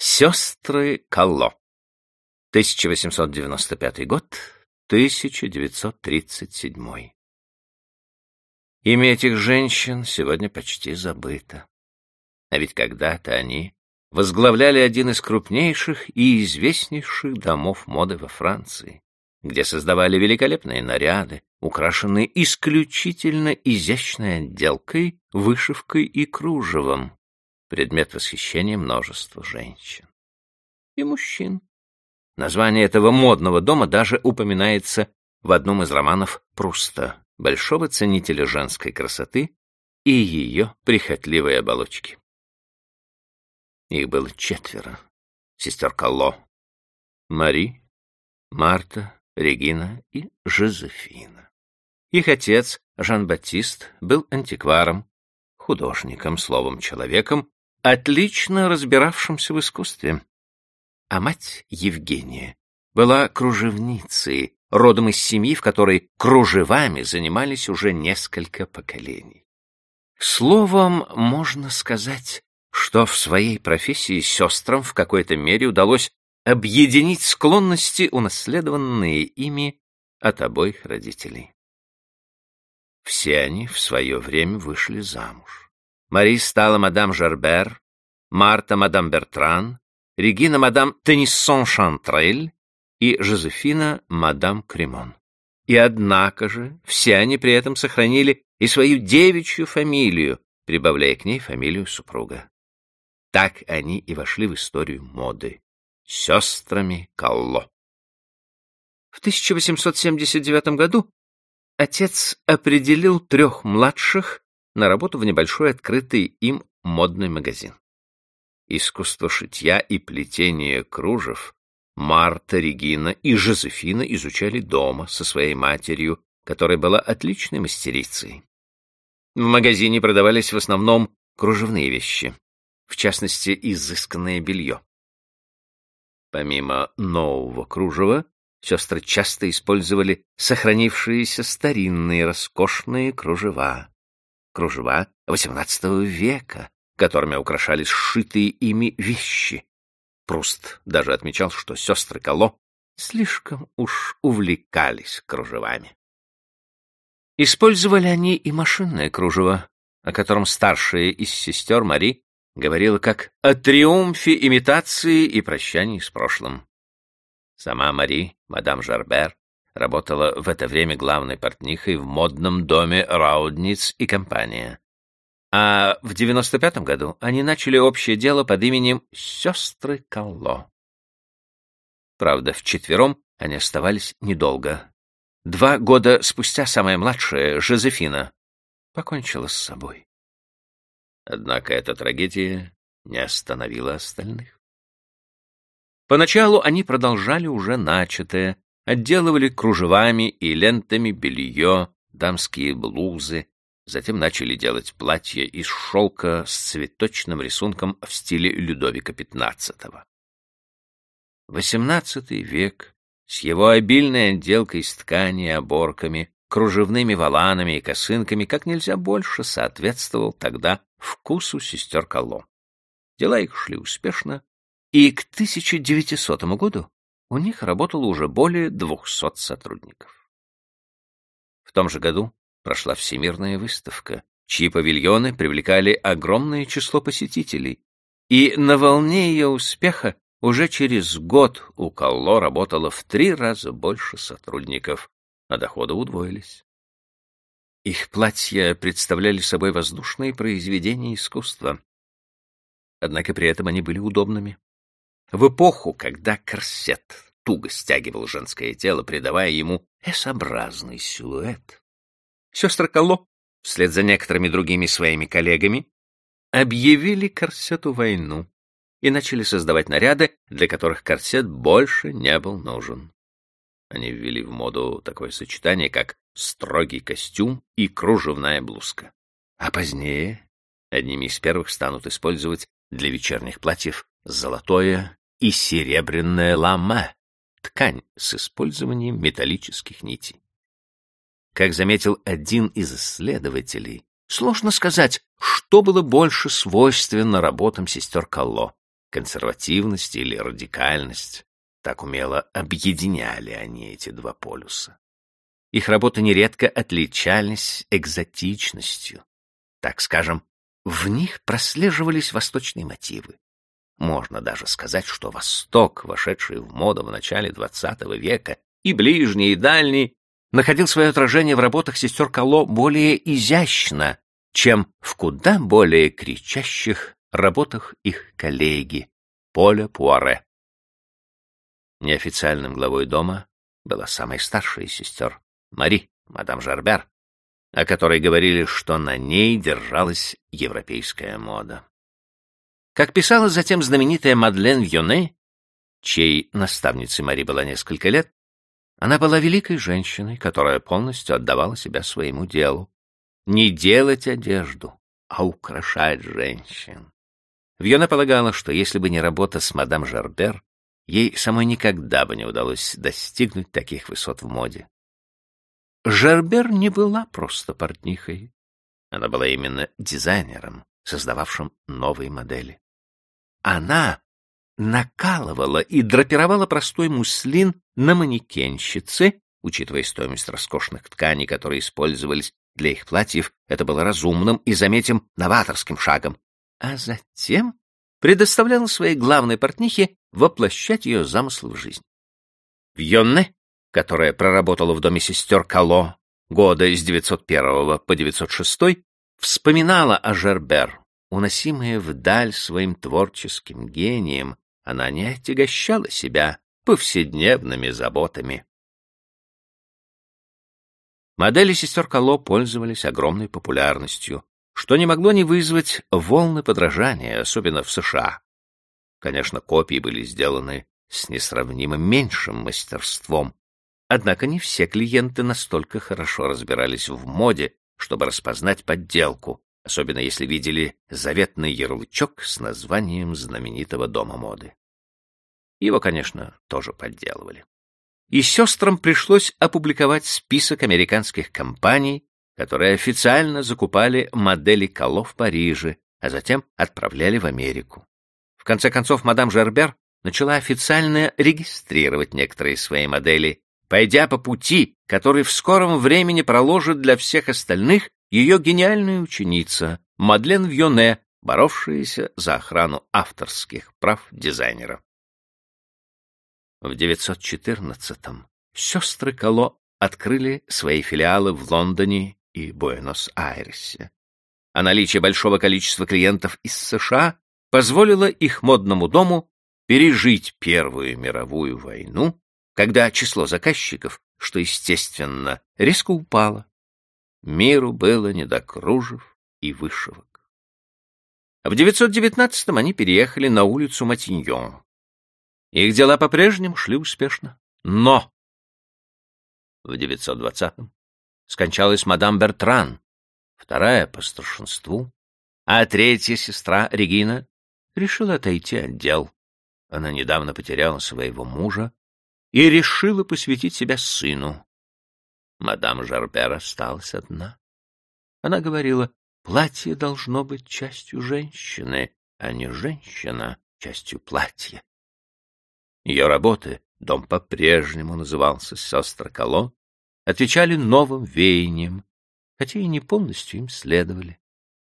Сестры Калло. 1895 год, 1937. Имя этих женщин сегодня почти забыто. А ведь когда-то они возглавляли один из крупнейших и известнейших домов моды во Франции, где создавали великолепные наряды, украшенные исключительно изящной отделкой, вышивкой и кружевом, предмет восхищения множества женщин. И мужчин. Название этого модного дома даже упоминается в одном из романов Пруста, большого ценителя женской красоты и ее прихотливой оболочки. Их было четверо. Сестер Калло, Мари, Марта, Регина и Жозефина. Их отец, Жан-Батист, был антикваром, художником, словом, человеком, отлично разбиравшимся в искусстве. А мать Евгения была кружевницей, родом из семьи, в которой кружевами занимались уже несколько поколений. Словом, можно сказать, что в своей профессии сестрам в какой-то мере удалось объединить склонности, унаследованные ими от обоих родителей. Все они в свое время вышли замуж. Мари стала мадам Жербер, Марта мадам Бертран, Регина мадам Тениссон Шантрель и Жозефина мадам Кремон. И однако же все они при этом сохранили и свою девичью фамилию, прибавляя к ней фамилию супруга. Так они и вошли в историю моды. Сестрами Калло. В 1879 году отец определил трех младших на работу в небольшой открытый им модный магазин. Искусство шитья и плетения кружев Марта, Регина и Жозефина изучали дома со своей матерью, которая была отличной мастерицей. В магазине продавались в основном кружевные вещи, в частности, изысканное белье. Помимо нового кружева, сестры часто использовали сохранившиеся старинные роскошные кружева, кружева XVIII века, которыми украшались сшитые ими вещи. Пруст даже отмечал, что сестры Кало слишком уж увлекались кружевами. Использовали они и машинное кружево, о котором старшая из сестер Мари говорила как о триумфе имитации и прощании с прошлым. Сама Мари, мадам Жарбер, работала в это время главной портнихой в модном доме Раудниц и компания. А в 95 году они начали общее дело под именем «Сестры Калло». Правда, вчетвером они оставались недолго. Два года спустя самая младшая, Жозефина, покончила с собой. Однако эта трагедия не остановила остальных. Поначалу они продолжали уже начатое, отделывали кружевами и лентами белье, дамские блузы, затем начали делать платья из шелка с цветочным рисунком в стиле Людовика XV. XVIII век с его обильной отделкой из ткани и оборками, кружевными воланами и косынками как нельзя больше соответствовал тогда вкусу сестер Коло. Дела их шли успешно, и к 1900 году у них работало уже более 200 сотрудников. В том же году прошла Всемирная выставка, чьи павильоны привлекали огромное число посетителей, и на волне ее успеха уже через год у Калло работало в три раза больше сотрудников, а доходы удвоились. Их платья представляли собой воздушные произведения искусства. Однако при этом они были удобными. В эпоху, когда корсет туго стягивал женское тело, придавая ему S-образный силуэт, сестры Калло, вслед за некоторыми другими своими коллегами, объявили корсету войну и начали создавать наряды, для которых корсет больше не был нужен. Они ввели в моду такое сочетание, как строгий костюм и кружевная блузка. А позднее одними из первых станут использовать для вечерних платьев золотое и серебряная лама, ткань с использованием металлических нитей. Как заметил один из исследователей, сложно сказать, что было больше свойственно работам сестер Калло консервативность или радикальность. Так умело объединяли они эти два полюса. Их работы нередко отличались экзотичностью. Так скажем, в них прослеживались восточные мотивы. Можно даже сказать, что Восток, вошедший в моду в начале XX века, и ближний, и дальний, находил свое отражение в работах сестер Кало более изящно, чем в куда более кричащих работах их коллеги Поля Пуаре. Неофициальным главой дома была самая старшая из сестер, Мари, мадам Жарбер, о которой говорили, что на ней держалась европейская мода. Как писала затем знаменитая Мадлен Вьоне, чьей наставницей Мари была несколько лет, она была великой женщиной, которая полностью отдавала себя своему делу. Не делать одежду, а украшать женщин. Вьона полагала, что если бы не работа с мадам Жарбер, ей самой никогда бы не удалось достигнуть таких высот в моде. Жарбер не была просто портнихой. Она была именно дизайнером, создававшим новые модели. Она накалывала и драпировала простой муслин на манекенщице, учитывая стоимость роскошных тканей, которые использовались для их платьев, это было разумным и, заметим, новаторским шагом. А затем предоставляла своей главной портнихе воплощать ее замыслы в жизнь. В Йонне, которая проработала в доме сестер Кало года с 901 по 906, вспоминала о Жербер, уносимая вдаль своим творческим гением, она не отягощала себя повседневными заботами. Модели сестер Кало пользовались огромной популярностью, что не могло не вызвать волны подражания, особенно в США. Конечно, копии были сделаны с несравнимо меньшим мастерством, однако не все клиенты настолько хорошо разбирались в моде, чтобы распознать подделку, особенно если видели заветный ярлычок с названием знаменитого дома моды. Его, конечно, тоже подделывали. И сестрам пришлось опубликовать список американских компаний, которые официально закупали модели Кало в Париже, а затем отправляли в Америку. В конце концов, мадам Жербер начала официально регистрировать некоторые свои модели, пойдя по пути, который в скором времени проложит для всех остальных ее гениальная ученица Мадлен Вьоне, боровшаяся за охрану авторских прав дизайнера. В 914-м сестры Кало открыли свои филиалы в Лондоне и Буэнос-Айресе. А наличие большого количества клиентов из США позволило их модному дому пережить Первую мировую войну, когда число заказчиков, что естественно, резко упало. Миру было не до кружев и вышивок. В 919-м они переехали на улицу Матиньон, их дела по-прежнему шли успешно. Но в 920-м скончалась мадам Бертран, вторая по старшинству, а третья сестра Регина решила отойти от дел. Она недавно потеряла своего мужа и решила посвятить себя сыну. Мадам Жарбер осталась одна. Она говорила, платье должно быть частью женщины, а не женщина частью платья. Ее работы, дом по-прежнему назывался «Сестра Кало», отвечали новым веяниям, хотя и не полностью им следовали,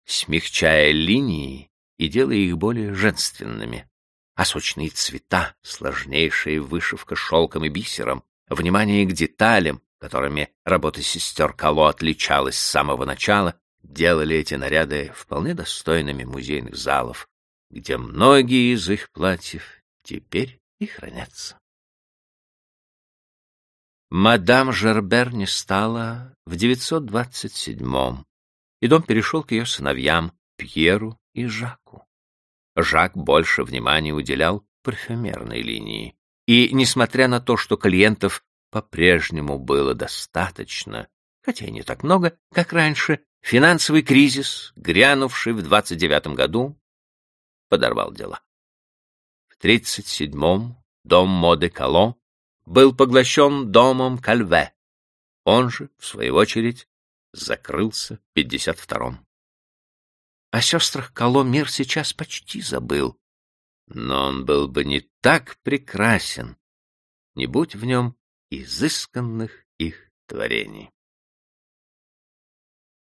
смягчая линии и делая их более женственными. А сочные цвета, сложнейшая вышивка шелком и бисером, внимание к деталям, которыми работа сестер Кало отличалась с самого начала, делали эти наряды вполне достойными музейных залов, где многие из их платьев теперь и хранятся. Мадам Жербер не стала в 927-м, и дом перешел к ее сыновьям Пьеру и Жаку. Жак больше внимания уделял парфюмерной линии, и, несмотря на то, что клиентов по-прежнему было достаточно, хотя и не так много, как раньше, финансовый кризис, грянувший в 29 году, подорвал дела. В 37-м дом моды Кало был поглощен домом Кальве. Он же, в свою очередь, закрылся в 52-м. О сестрах Кало мир сейчас почти забыл. но он был бы не так прекрасен, не будь в нем изысканных их творений.